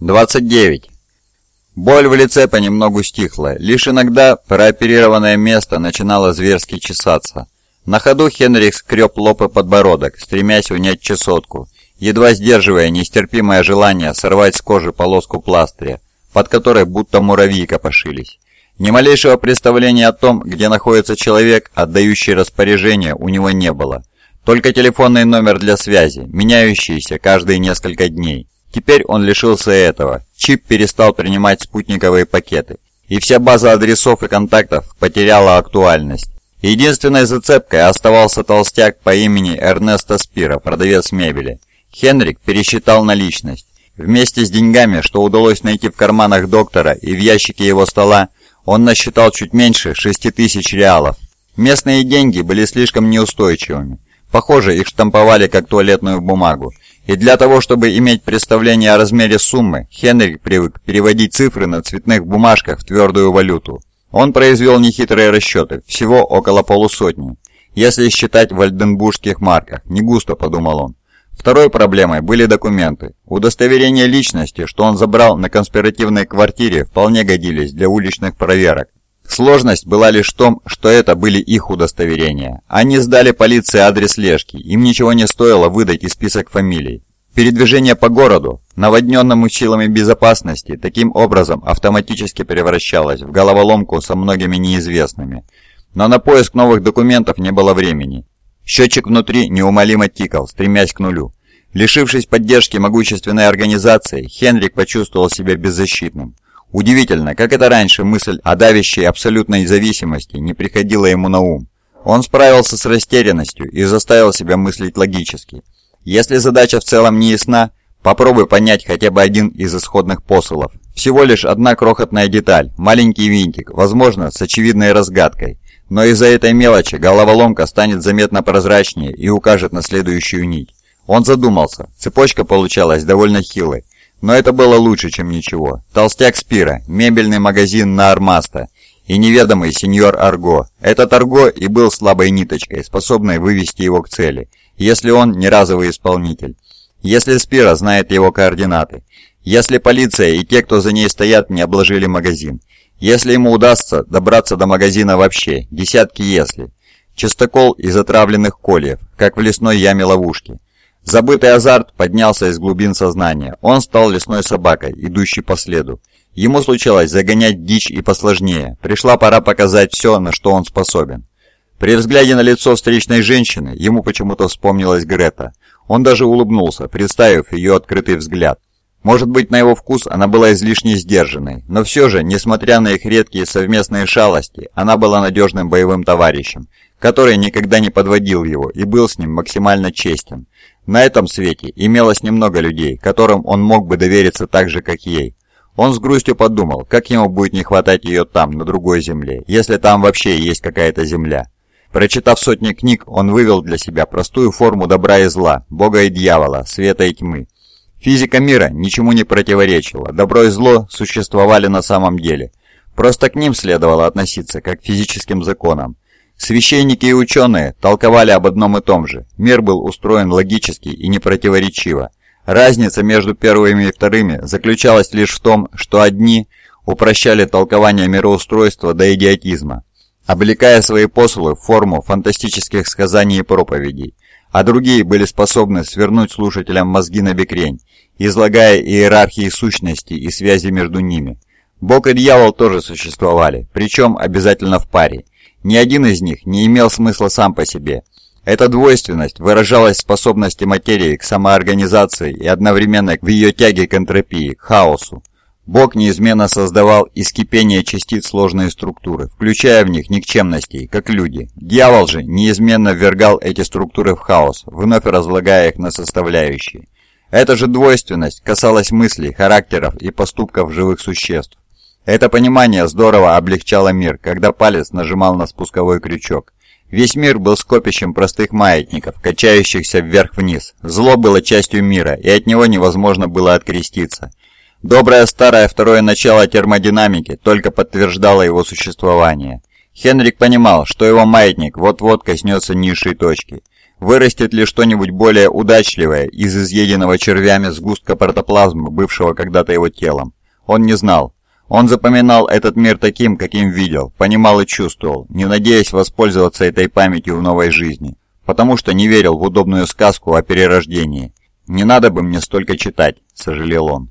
29. Боль в лице понемногу стихла, лишь иногда прооперированное место начинало зверски чесаться. На ходу Хенрих скреб лоб и подбородок, стремясь унять чесотку, едва сдерживая нестерпимое желание сорвать с кожи полоску пластыря, под которой будто муравьи копошились. Ни малейшего представления о том, где находится человек, отдающий распоряжение, у него не было. Только телефонный номер для связи, меняющийся каждые несколько дней. Теперь он лишился этого. Чип перестал принимать спутниковые пакеты. И вся база адресов и контактов потеряла актуальность. Единственной зацепкой оставался толстяк по имени Эрнесто Спира, продавец мебели. Хенрик пересчитал наличность. Вместе с деньгами, что удалось найти в карманах доктора и в ящике его стола, он насчитал чуть меньше 6 тысяч реалов. Местные деньги были слишком неустойчивыми. Похоже, их штамповали как туалетную бумагу. И для того, чтобы иметь представление о размере суммы, Хенрик привык переводить цифры на цветных бумажках в твердую валюту. Он произвел нехитрые расчеты, всего около полусотни. Если считать в альденбургских марках, не густо, подумал он. Второй проблемой были документы. Удостоверения личности, что он забрал на конспиративной квартире, вполне годились для уличных проверок. Сложность была лишь в том, что это были их удостоверения. Они сдали полиции адрес Лешки, им ничего не стоило выдать и список фамилий. Передвижение по городу, наводненному силами безопасности, таким образом автоматически превращалось в головоломку со многими неизвестными. Но на поиск новых документов не было времени. Счетчик внутри неумолимо тикал, стремясь к нулю. Лишившись поддержки могущественной организации, Хенрик почувствовал себя беззащитным. Удивительно, как это раньше мысль о давящей абсолютной зависимости не приходила ему на ум. Он справился с растерянностью и заставил себя мыслить логически. Если задача в целом не ясна, попробуй понять хотя бы один из исходных посылов. Всего лишь одна крохотная деталь, маленький винтик, возможно, с очевидной разгадкой. Но из-за этой мелочи головоломка станет заметно прозрачнее и укажет на следующую нить. Он задумался, цепочка получалась довольно хилой, но это было лучше, чем ничего. Толстяк Спира, мебельный магазин на Армаста и неведомый сеньор Арго. Этот Арго и был слабой ниточкой, способной вывести его к цели, если он не разовый исполнитель. Если Спира знает его координаты. Если полиция и те, кто за ней стоят, не обложили магазин. Если ему удастся добраться до магазина вообще, десятки если. Чистокол из отравленных кольев, как в лесной яме ловушки. Забытый азарт поднялся из глубин сознания. Он стал лесной собакой, идущей по следу. Ему случалось загонять дичь и посложнее. Пришла пора показать все, на что он способен. При взгляде на лицо встречной женщины, ему почему-то вспомнилась Грета. Он даже улыбнулся, представив ее открытый взгляд. Может быть, на его вкус она была излишне сдержанной, но все же, несмотря на их редкие совместные шалости, она была надежным боевым товарищем, который никогда не подводил его и был с ним максимально честен. На этом свете имелось немного людей, которым он мог бы довериться так же, как ей. Он с грустью подумал, как ему будет не хватать ее там, на другой земле, если там вообще есть какая-то земля. Прочитав сотни книг, он вывел для себя простую форму добра и зла, бога и дьявола, света и тьмы. Физика мира ничему не противоречила, добро и зло существовали на самом деле. Просто к ним следовало относиться как к физическим законам. Священники и ученые толковали об одном и том же. Мир был устроен логически и непротиворечиво. Разница между первыми и вторыми заключалась лишь в том, что одни упрощали толкование мироустройства до идиотизма, облекая свои посылы в форму фантастических сказаний и проповедей, а другие были способны свернуть слушателям мозги на бекрень, излагая иерархии сущностей и связи между ними. Бог и дьявол тоже существовали, причем обязательно в паре – ни один из них не имел смысла сам по себе. Эта двойственность выражалась в способности материи к самоорганизации и одновременно в ее тяге к энтропии, к хаосу. Бог неизменно создавал из кипения частиц сложные структуры, включая в них никчемностей, как люди. Дьявол же неизменно ввергал эти структуры в хаос, вновь разлагая их на составляющие. Эта же двойственность касалась мыслей, характеров и поступков живых существ. Это понимание здорово облегчало мир, когда палец нажимал на спусковой крючок. Весь мир был скопищем простых маятников, качающихся вверх-вниз. Зло было частью мира, и от него невозможно было откреститься. Доброе старое второе начало термодинамики только подтверждало его существование. Хенрик понимал, что его маятник вот-вот коснется низшей точки. Вырастет ли что-нибудь более удачливое из изъеденного червями сгустка протоплазмы, бывшего когда-то его телом? Он не знал. Он запоминал этот мир таким, каким видел, понимал и чувствовал, не надеясь воспользоваться этой памятью в новой жизни, потому что не верил в удобную сказку о перерождении. «Не надо бы мне столько читать», — сожалел он.